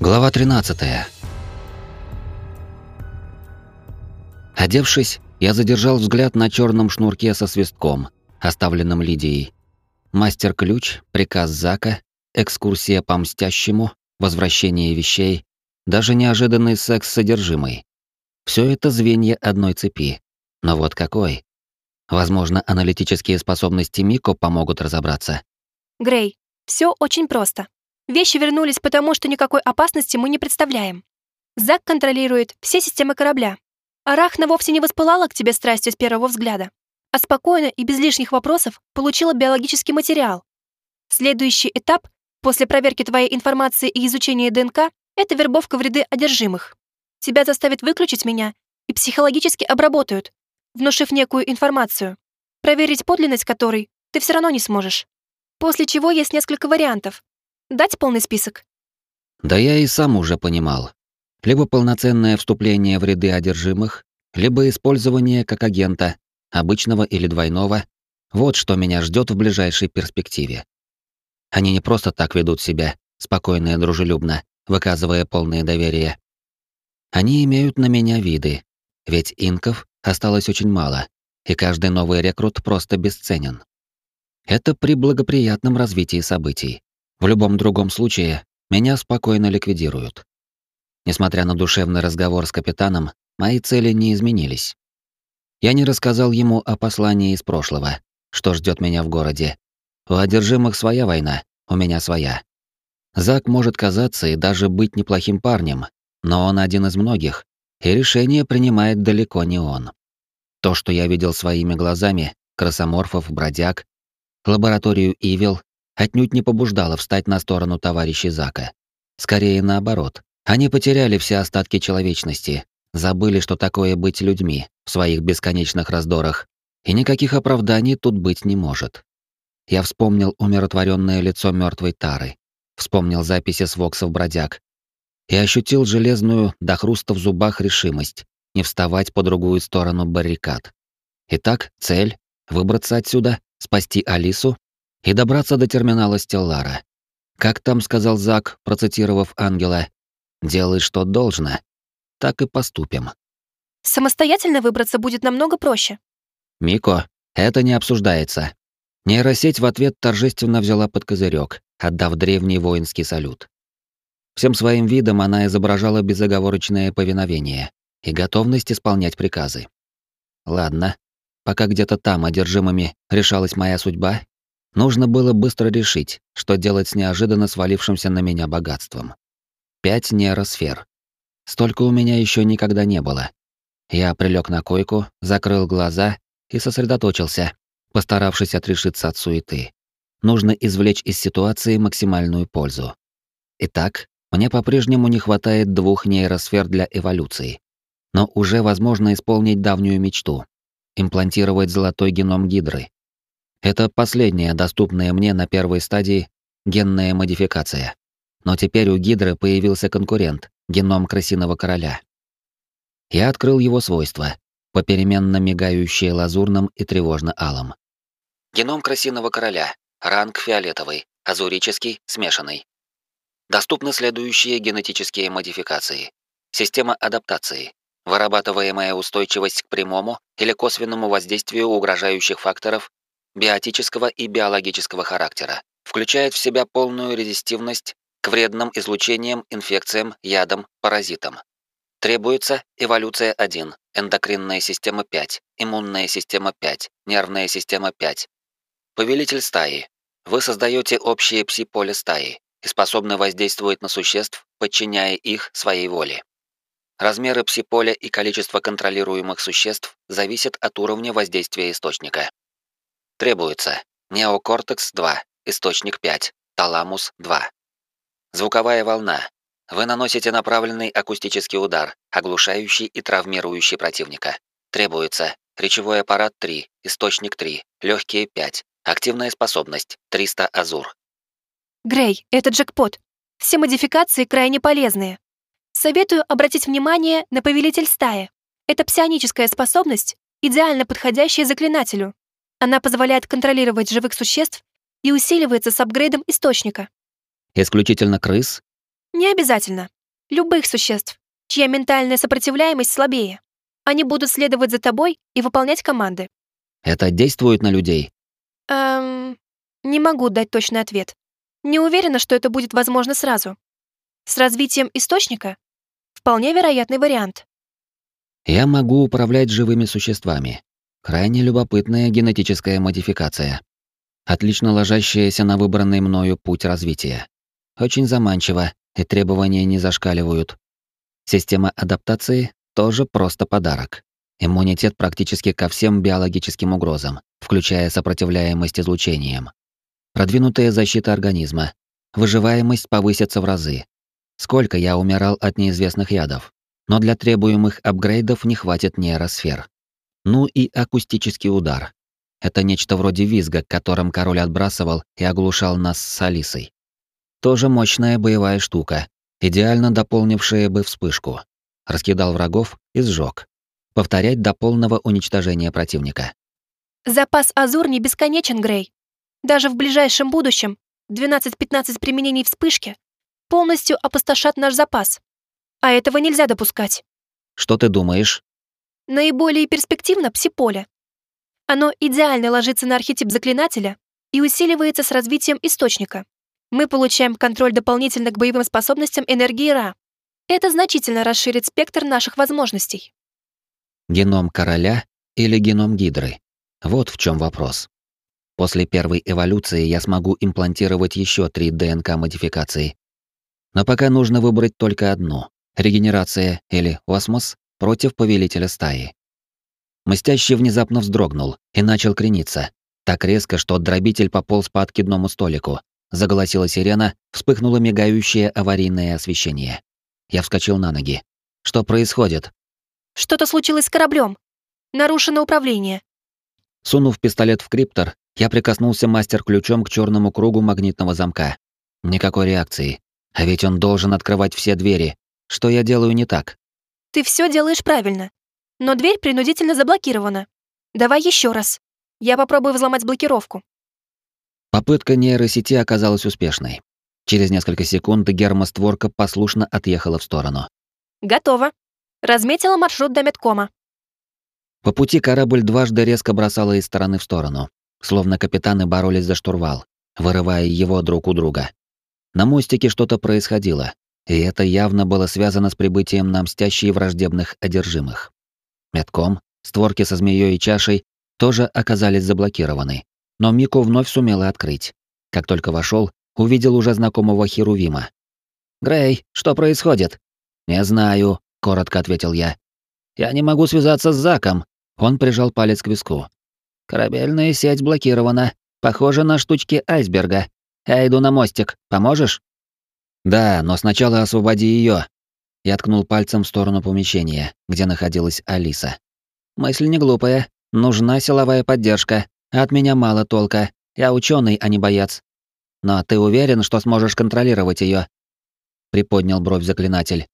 Глава 13. Одевшись, я задержал взгляд на черном шнурке со свистком, оставленном Лидией. Мастер-ключ, приказ Зака, экскурсия по мстящему, возвращение вещей, даже неожиданный секс с содержимой. Все это звенья одной цепи. Но вот какой? Возможно, аналитические способности Мико помогут разобраться. Грей, все очень просто. Вещи вернулись потому, что никакой опасности мы не представляем. Зак контролирует все системы корабля. Арахна вовсе не воспылала к тебе страстью с первого взгляда, а спокойно и без лишних вопросов получила биологический материал. Следующий этап после проверки твоей информации и изучения ДНК — это вербовка в ряды одержимых. Тебя заставят выключить меня и психологически обработают, внушив некую информацию, проверить подлинность которой ты все равно не сможешь. После чего есть несколько вариантов, Дать полный список? Да я и сам уже понимал. Либо полноценное вступление в ряды одержимых, либо использование как агента, обычного или двойного. Вот что меня ждет в ближайшей перспективе. Они не просто так ведут себя, спокойно и дружелюбно, выказывая полное доверие. Они имеют на меня виды, ведь инков осталось очень мало, и каждый новый рекрут просто бесценен. Это при благоприятном развитии событий. В любом другом случае, меня спокойно ликвидируют. Несмотря на душевный разговор с капитаном, мои цели не изменились. Я не рассказал ему о послании из прошлого, что ждет меня в городе. У одержимых своя война, у меня своя. Зак может казаться и даже быть неплохим парнем, но он один из многих, и решение принимает далеко не он. То, что я видел своими глазами, красоморфов, бродяг, лабораторию Ивил отнюдь не побуждало встать на сторону товарищей Зака. Скорее наоборот. Они потеряли все остатки человечности, забыли, что такое быть людьми в своих бесконечных раздорах, и никаких оправданий тут быть не может. Я вспомнил умиротворенное лицо мертвой Тары, вспомнил записи с воксов бродяг и ощутил железную до хруста в зубах решимость не вставать по другую сторону баррикад. Итак, цель — выбраться отсюда, спасти Алису и добраться до терминала Стеллара. Как там сказал Зак, процитировав ангела, «Делай, что должно, так и поступим». Самостоятельно выбраться будет намного проще. Мико, это не обсуждается. Нейросеть в ответ торжественно взяла под козырек, отдав древний воинский салют. Всем своим видом она изображала безоговорочное повиновение и готовность исполнять приказы. Ладно, пока где-то там одержимыми решалась моя судьба, Нужно было быстро решить, что делать с неожиданно свалившимся на меня богатством. Пять нейросфер. Столько у меня еще никогда не было. Я прилег на койку, закрыл глаза и сосредоточился, постаравшись отрешиться от суеты. Нужно извлечь из ситуации максимальную пользу. Итак, мне по-прежнему не хватает двух нейросфер для эволюции. Но уже возможно исполнить давнюю мечту — имплантировать золотой геном Гидры. Это последняя доступная мне на первой стадии генная модификация. Но теперь у Гидры появился конкурент, геном крысиного короля. Я открыл его свойства, попеременно мигающие лазурным и тревожно-алым. Геном крысиного короля, ранг фиолетовый, азурический, смешанный. Доступны следующие генетические модификации. Система адаптации. Вырабатываемая устойчивость к прямому или косвенному воздействию угрожающих факторов биотического и биологического характера, включает в себя полную резистивность к вредным излучениям, инфекциям, ядам, паразитам. Требуется эволюция 1, эндокринная система 5, иммунная система 5, нервная система 5. Повелитель стаи. Вы создаете общее пси-поле стаи и способны воздействовать на существ, подчиняя их своей воле. Размеры пси-поля и количество контролируемых существ зависят от уровня воздействия источника. Требуется неокортекс-2, источник 5, таламус-2. Звуковая волна. Вы наносите направленный акустический удар, оглушающий и травмирующий противника. Требуется речевой аппарат 3, источник 3, легкие 5, активная способность 300 азур. Грей, это джекпот. Все модификации крайне полезные. Советую обратить внимание на повелитель стаи. Это псионическая способность, идеально подходящая заклинателю. Она позволяет контролировать живых существ и усиливается с апгрейдом источника. Исключительно крыс? Не обязательно. Любых существ, чья ментальная сопротивляемость слабее. Они будут следовать за тобой и выполнять команды. Это действует на людей? Эм, не могу дать точный ответ. Не уверена, что это будет возможно сразу. С развитием источника вполне вероятный вариант. Я могу управлять живыми существами. Крайне любопытная генетическая модификация. Отлично ложащаяся на выбранный мною путь развития. Очень заманчиво, и требования не зашкаливают. Система адаптации тоже просто подарок. Иммунитет практически ко всем биологическим угрозам, включая сопротивляемость излучениям. Продвинутая защита организма. Выживаемость повысится в разы. Сколько я умирал от неизвестных ядов. Но для требуемых апгрейдов не хватит нейросфер. Ну и акустический удар. Это нечто вроде визга, которым король отбрасывал и оглушал нас с Алисой. Тоже мощная боевая штука, идеально дополнившая бы вспышку. Раскидал врагов и сжег. Повторять до полного уничтожения противника. Запас Азур не бесконечен, Грей. Даже в ближайшем будущем 12-15 применений вспышки полностью опустошат наш запас. А этого нельзя допускать. Что ты думаешь? Наиболее перспективно псиполе. Оно идеально ложится на архетип заклинателя и усиливается с развитием источника мы получаем контроль дополнительно к боевым способностям энергии Ра. Это значительно расширит спектр наших возможностей. Геном короля или геном гидры? Вот в чем вопрос. После первой эволюции я смогу имплантировать еще три ДНК-модификации. Но пока нужно выбрать только одну — регенерация или осмос против повелителя стаи. Мстящий внезапно вздрогнул и начал крениться, так резко, что дробитель пополз по откидному столику, Заголосила сирена, вспыхнуло мигающее аварийное освещение. Я вскочил на ноги. Что происходит? Что-то случилось с кораблем. Нарушено управление. Сунув пистолет в криптор, я прикоснулся мастер-ключом к черному кругу магнитного замка. Никакой реакции. А ведь он должен открывать все двери. Что я делаю не так? Ты все делаешь правильно. Но дверь принудительно заблокирована. Давай еще раз. Я попробую взломать блокировку. Попытка нейросети оказалась успешной. Через несколько секунд гермостворка послушно отъехала в сторону. «Готово. Разметила маршрут до медкома». По пути корабль дважды резко бросала из стороны в сторону, словно капитаны боролись за штурвал, вырывая его друг у друга. На мостике что-то происходило, и это явно было связано с прибытием на мстящие враждебных одержимых. Медком, створки со змеей и чашей тоже оказались заблокированы, но Мико вновь сумела открыть. Как только вошел, увидел уже знакомого Херувима. «Грей, что происходит?» «Не знаю», — коротко ответил я. «Я не могу связаться с Заком». Он прижал палец к виску. «Корабельная сеть блокирована. Похоже на штучки айсберга. Я иду на мостик. Поможешь?» «Да, но сначала освободи ее. Я ткнул пальцем в сторону помещения, где находилась Алиса. «Мысль не глупая. Нужна силовая поддержка. От меня мало толка. Я ученый, а не боец. Но ты уверен, что сможешь контролировать ее? Приподнял бровь заклинатель.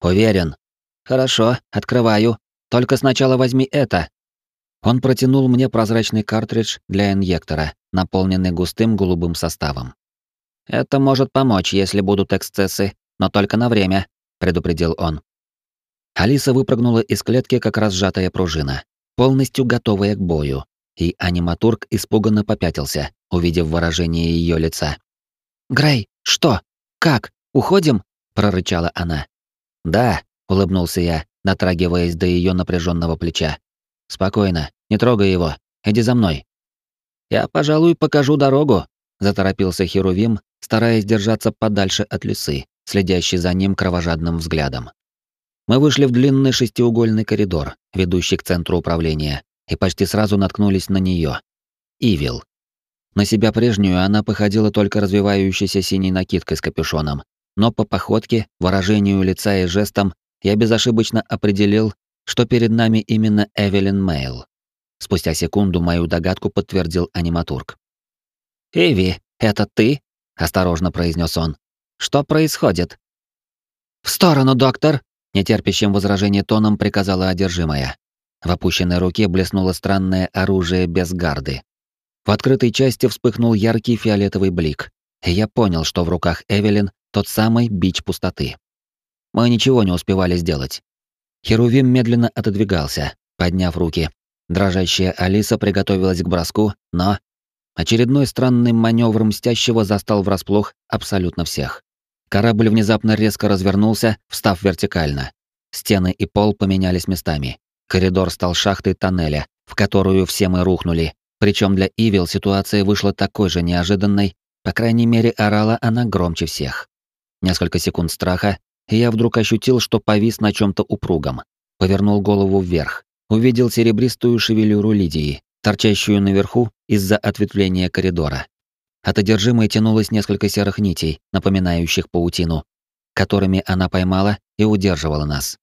Уверен. Хорошо, открываю. Только сначала возьми это. Он протянул мне прозрачный картридж для инъектора, наполненный густым голубым составом. Это может помочь, если будут эксцессы, но только на время, предупредил он. Алиса выпрыгнула из клетки, как разжатая пружина, полностью готовая к бою и аниматург испуганно попятился, увидев выражение ее лица. «Грей, что? Как? Уходим?» — прорычала она. «Да», — улыбнулся я, натрагиваясь до ее напряженного плеча. «Спокойно, не трогай его. Иди за мной». «Я, пожалуй, покажу дорогу», — заторопился Херувим, стараясь держаться подальше от лисы, следящей за ним кровожадным взглядом. Мы вышли в длинный шестиугольный коридор, ведущий к центру управления, и почти сразу наткнулись на нее. Ивил. На себя прежнюю она походила только развивающейся синей накидкой с капюшоном, но по походке, выражению лица и жестам я безошибочно определил, что перед нами именно Эвелин Мейл. Спустя секунду мою догадку подтвердил аниматург. «Эви, это ты?» — осторожно произнес он. «Что происходит?» «В сторону, доктор!» — нетерпящим возражения тоном приказала одержимая. В опущенной руке блеснуло странное оружие без гарды. В открытой части вспыхнул яркий фиолетовый блик, и я понял, что в руках Эвелин тот самый бич пустоты. Мы ничего не успевали сделать. Херувим медленно отодвигался, подняв руки. Дрожащая Алиса приготовилась к броску, но... Очередной странный маневр мстящего застал врасплох абсолютно всех. Корабль внезапно резко развернулся, встав вертикально. Стены и пол поменялись местами. Коридор стал шахтой тоннеля, в которую все мы рухнули. Причем для Ивил ситуация вышла такой же неожиданной, по крайней мере, орала она громче всех. Несколько секунд страха, и я вдруг ощутил, что повис на чем то упругом. Повернул голову вверх. Увидел серебристую шевелюру Лидии, торчащую наверху из-за ответвления коридора. От одержимой тянулось несколько серых нитей, напоминающих паутину, которыми она поймала и удерживала нас.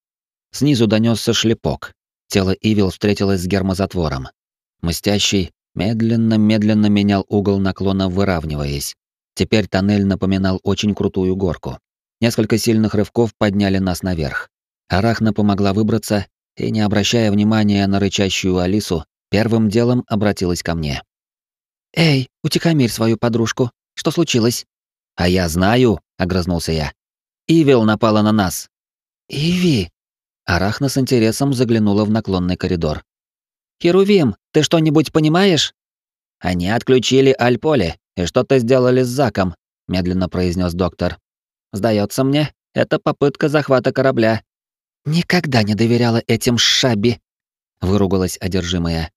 Снизу донесся шлепок. Тело Ивил встретилось с гермозатвором. Мстящий медленно-медленно менял угол наклона, выравниваясь. Теперь тоннель напоминал очень крутую горку. Несколько сильных рывков подняли нас наверх. Арахна помогла выбраться и, не обращая внимания на рычащую Алису, первым делом обратилась ко мне. «Эй, утекомирь свою подружку. Что случилось?» «А я знаю», — огрызнулся я. «Ивил напала на нас». «Иви?» Арахна с интересом заглянула в наклонный коридор. «Херувим, ты что-нибудь понимаешь?» «Они отключили Альполе и что-то сделали с Заком», — медленно произнес доктор. Сдается мне, это попытка захвата корабля. Никогда не доверяла этим шаби, выругалась одержимая.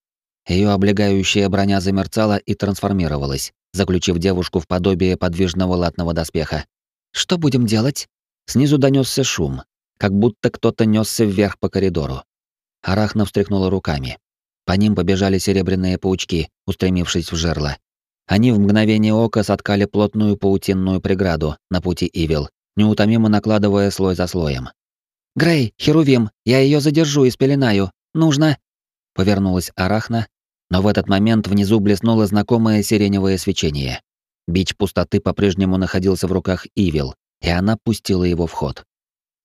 Ее облегающая броня замерцала и трансформировалась, заключив девушку в подобие подвижного латного доспеха. Что будем делать? Снизу донесся шум, как будто кто-то несся вверх по коридору. Арахна встряхнула руками. По ним побежали серебряные паучки, устремившись в жерло. Они в мгновение ока соткали плотную паутинную преграду на пути Ивил, неутомимо накладывая слой за слоем. «Грей, Херувим, я ее задержу и спеленаю. Нужно...» Повернулась Арахна, но в этот момент внизу блеснуло знакомое сиреневое свечение. Бич пустоты по-прежнему находился в руках Ивил, и она пустила его в ход.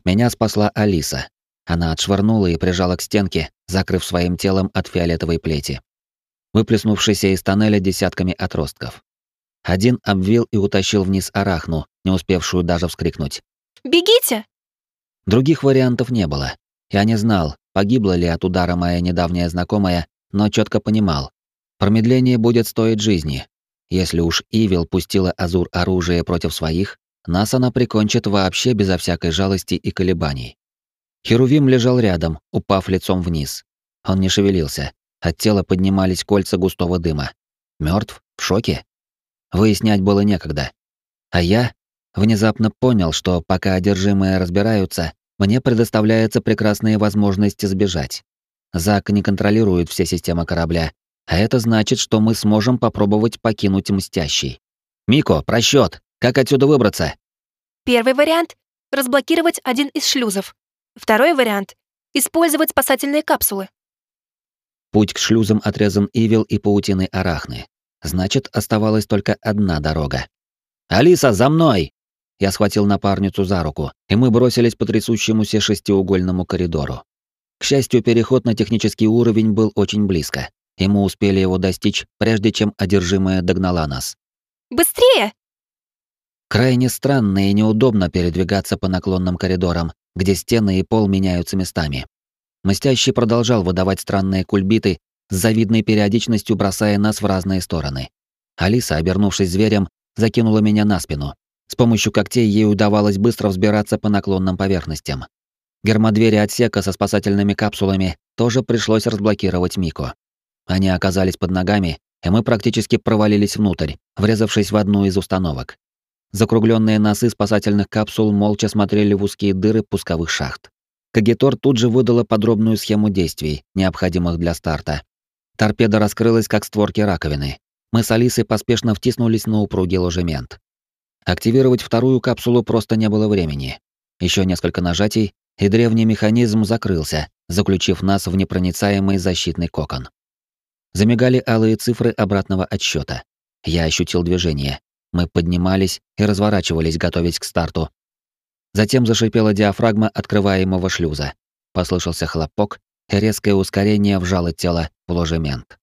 Меня спасла Алиса. Она отшвырнула и прижала к стенке, закрыв своим телом от фиолетовой плети выплеснувшийся из тоннеля десятками отростков. Один обвил и утащил вниз арахну, не успевшую даже вскрикнуть. «Бегите!» Других вариантов не было. Я не знал, погибла ли от удара моя недавняя знакомая, но четко понимал. Промедление будет стоить жизни. Если уж Ивил пустила Азур оружие против своих, нас она прикончит вообще безо всякой жалости и колебаний. Херувим лежал рядом, упав лицом вниз. Он не шевелился, от тела поднимались кольца густого дыма. Мертв? В шоке? Выяснять было некогда. А я внезапно понял, что пока одержимые разбираются, мне предоставляется прекрасная возможность сбежать. Зак не контролирует все системы корабля, а это значит, что мы сможем попробовать покинуть Мстящий. Мико, просчет. Как отсюда выбраться? Первый вариант — разблокировать один из шлюзов. Второй вариант — использовать спасательные капсулы. Путь к шлюзам отрезан Ивил и паутиной Арахны. Значит, оставалась только одна дорога. «Алиса, за мной!» Я схватил напарницу за руку, и мы бросились по трясущемуся шестиугольному коридору. К счастью, переход на технический уровень был очень близко, и мы успели его достичь, прежде чем одержимая догнала нас. «Быстрее!» Крайне странно и неудобно передвигаться по наклонным коридорам, где стены и пол меняются местами. Мстящий продолжал выдавать странные кульбиты, с завидной периодичностью бросая нас в разные стороны. Алиса, обернувшись зверем, закинула меня на спину. С помощью когтей ей удавалось быстро взбираться по наклонным поверхностям. Гермодвери отсека со спасательными капсулами тоже пришлось разблокировать Мико. Они оказались под ногами, и мы практически провалились внутрь, врезавшись в одну из установок. Закругленные носы спасательных капсул молча смотрели в узкие дыры пусковых шахт. Кагитор тут же выдала подробную схему действий, необходимых для старта. Торпеда раскрылась, как створки раковины. Мы с Алисой поспешно втиснулись на упругий ложемент. Активировать вторую капсулу просто не было времени. Еще несколько нажатий, и древний механизм закрылся, заключив нас в непроницаемый защитный кокон. Замигали алые цифры обратного отсчета. Я ощутил движение. Мы поднимались и разворачивались, готовясь к старту, Затем зашипела диафрагма открываемого шлюза. Послышался хлопок, и резкое ускорение вжало тело в ложемент.